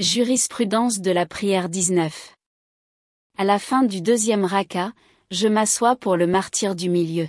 Jurisprudence de la prière 19. À la fin du deuxième raka, je m'assois pour le martyr du milieu.